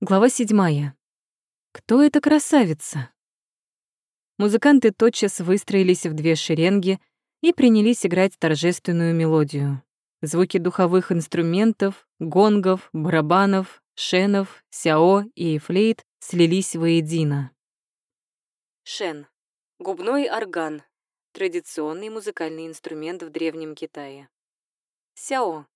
Глава седьмая. Кто эта красавица? Музыканты тотчас выстроились в две шеренги и принялись играть торжественную мелодию. Звуки духовых инструментов, гонгов, барабанов, шенов, сяо и флейт слились воедино. Шен. Губной орган. Традиционный музыкальный инструмент в Древнем Китае. Сяо.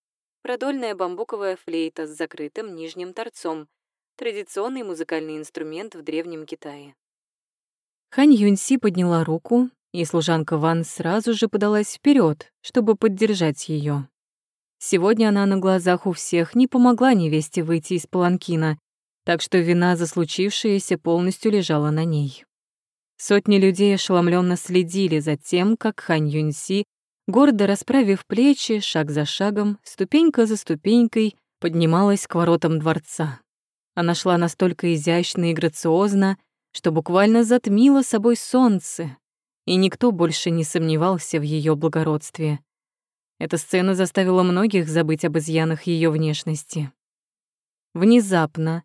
Продольная бамбуковая флейта с закрытым нижним торцом, традиционный музыкальный инструмент в Древнем Китае. Хань Юньси подняла руку, и служанка Ван сразу же подалась вперед, чтобы поддержать ее. Сегодня она на глазах у всех не помогла невесте выйти из паланкина, так что вина за случившееся полностью лежала на ней. Сотни людей ошеломленно следили за тем, как Хань Юньси, гордо расправив плечи, шаг за шагом, ступенька за ступенькой, поднималась к воротам дворца. Она шла настолько изящно и грациозно, что буквально затмила собой солнце, и никто больше не сомневался в ее благородстве. Эта сцена заставила многих забыть об изъянах ее внешности. Внезапно,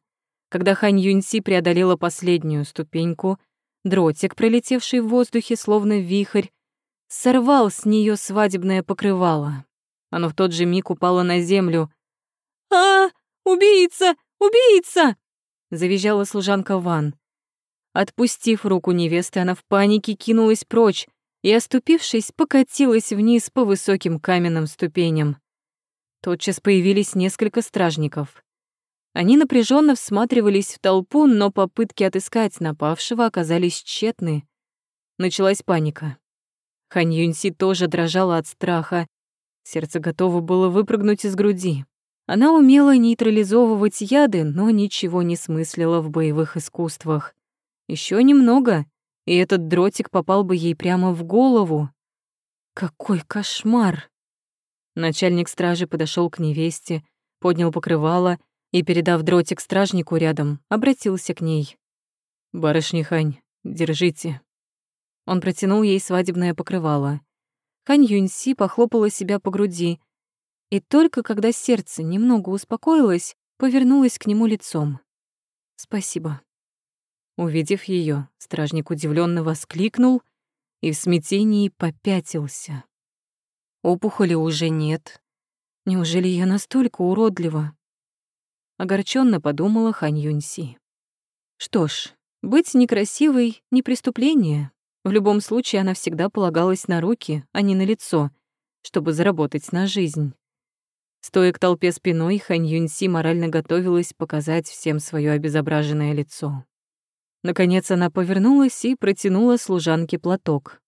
когда Хань Юньси преодолела последнюю ступеньку, дротик, пролетевший в воздухе словно вихрь, сорвал с нее свадебное покрывало. Оно в тот же миг упало на землю. «А, убийца! Убийца!» — завизжала служанка Ван. Отпустив руку невесты, она в панике кинулась прочь и, оступившись, покатилась вниз по высоким каменным ступеням. Тотчас появились несколько стражников. Они напряженно всматривались в толпу, но попытки отыскать напавшего оказались тщетны. Началась паника. Хань Юньси тоже дрожала от страха. Сердце готово было выпрыгнуть из груди. Она умела нейтрализовывать яды, но ничего не смыслила в боевых искусствах. Еще немного, и этот дротик попал бы ей прямо в голову. Какой кошмар! Начальник стражи подошел к невесте, поднял покрывало и, передав дротик стражнику рядом, обратился к ней. «Барышня Хань, держите». Он протянул ей свадебное покрывало. Хань Юньси похлопала себя по груди, и только когда сердце немного успокоилось, повернулась к нему лицом. «Спасибо». Увидев ее, стражник удивленно воскликнул и в смятении попятился. Опухоли уже нет. Неужели я настолько уродлива? Огорченно подумала Хань Юньси. Что ж, быть некрасивой — не преступление. В любом случае она всегда полагалась на руки, а не на лицо, чтобы заработать на жизнь. Стоя к толпе спиной, Хань Юньси морально готовилась показать всем свое обезображенное лицо. Наконец она повернулась и протянула служанке платок.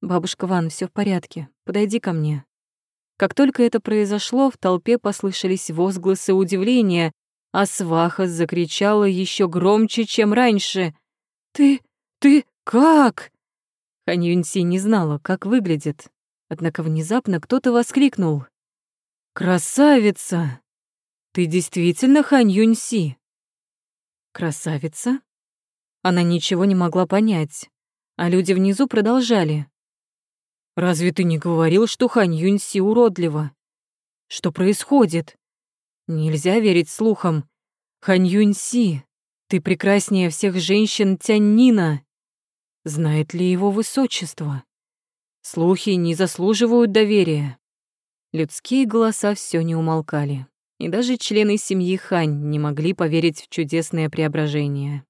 «Бабушка Ван, все в порядке. Подойди ко мне». Как только это произошло, в толпе послышались возгласы удивления, а сваха закричала еще громче, чем раньше. «Ты... ты как?» Хань Юньси не знала, как выглядит. Однако внезапно кто-то воскликнул. «Красавица! Ты действительно Хань Юньси?» «Красавица?» Она ничего не могла понять, а люди внизу продолжали. «Разве ты не говорил, что Хань Юньси уродлива? Что происходит? Нельзя верить слухам. Хань Юньси, ты прекраснее всех женщин Тяньнина. Знает ли его высочество? Слухи не заслуживают доверия». Людские голоса все не умолкали, и даже члены семьи Хань не могли поверить в чудесное преображение.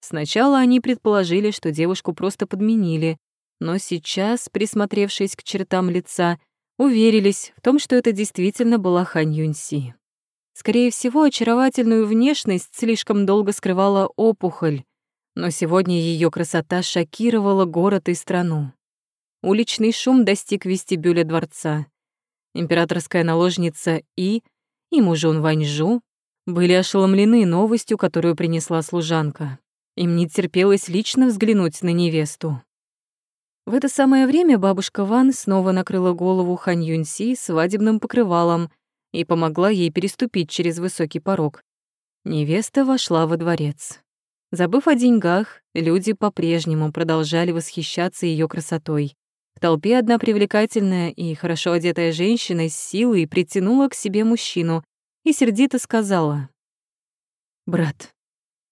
Сначала они предположили, что девушку просто подменили, но сейчас, присмотревшись к чертам лица, уверились в том, что это действительно была Хань Юньси. Скорее всего, очаровательную внешность слишком долго скрывала опухоль, но сегодня ее красота шокировала город и страну. Уличный шум достиг вестибюля дворца императорская наложница И и мужон Ваньжу были ошеломлены новостью, которую принесла служанка. Им не терпелось лично взглянуть на невесту. В это самое время бабушка Ван снова накрыла голову Хань Юньси свадебным покрывалом и помогла ей переступить через высокий порог. Невеста вошла во дворец. Забыв о деньгах, люди по-прежнему продолжали восхищаться ее красотой. Толпе одна привлекательная и хорошо одетая женщина с силой притянула к себе мужчину и сердито сказала. Брат,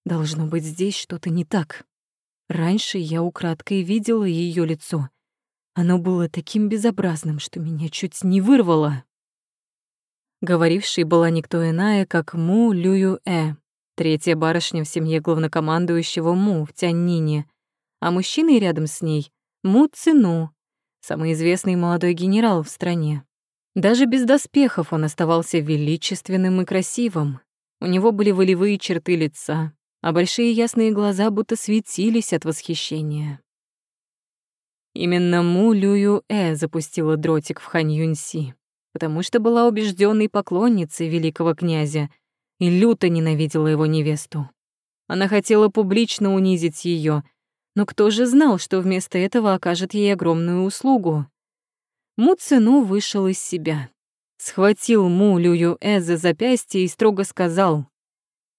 должно быть здесь что-то не так. Раньше я украдкой видела ее лицо. Оно было таким безобразным, что меня чуть не вырвало. Говорившей была никто иная, как Му Люю-э, третья барышня в семье главнокомандующего Му в Тяньнине, а мужчиной рядом с ней — Му Цину, самый известный молодой генерал в стране. Даже без доспехов он оставался величественным и красивым. У него были волевые черты лица, а большие ясные глаза будто светились от восхищения. Именно Му Люю Э запустила дротик в Хань Юньси, потому что была убежденной поклонницей великого князя и люто ненавидела его невесту. Она хотела публично унизить ее, но кто же знал, что вместо этого окажет ей огромную услугу? Му Цину вышел из себя. Схватил Му Люю Э за запястье и строго сказал,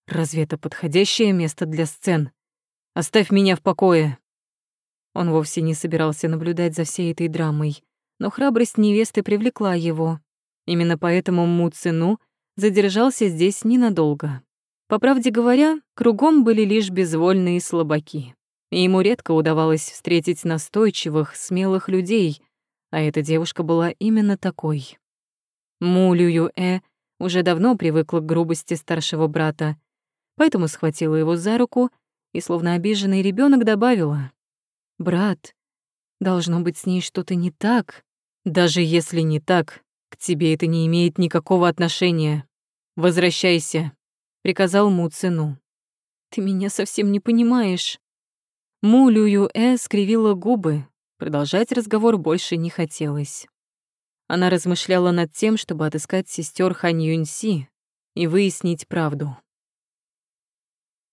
«Разве это подходящее место для сцен? Оставь меня в покое!» Он вовсе не собирался наблюдать за всей этой драмой, но храбрость невесты привлекла его. Именно поэтому Му Цину задержался здесь ненадолго. По правде говоря, кругом были лишь безвольные слабаки и ему редко удавалось встретить настойчивых, смелых людей, а эта девушка была именно такой. Му Люю-э уже давно привыкла к грубости старшего брата, поэтому схватила его за руку и, словно обиженный ребенок, добавила. «Брат, должно быть с ней что-то не так. Даже если не так, к тебе это не имеет никакого отношения. Возвращайся», — приказал Му Цину. «Ты меня совсем не понимаешь», Му Люю-э скривила губы, продолжать разговор больше не хотелось. Она размышляла над тем, чтобы отыскать сестер Хань Юньси и выяснить правду.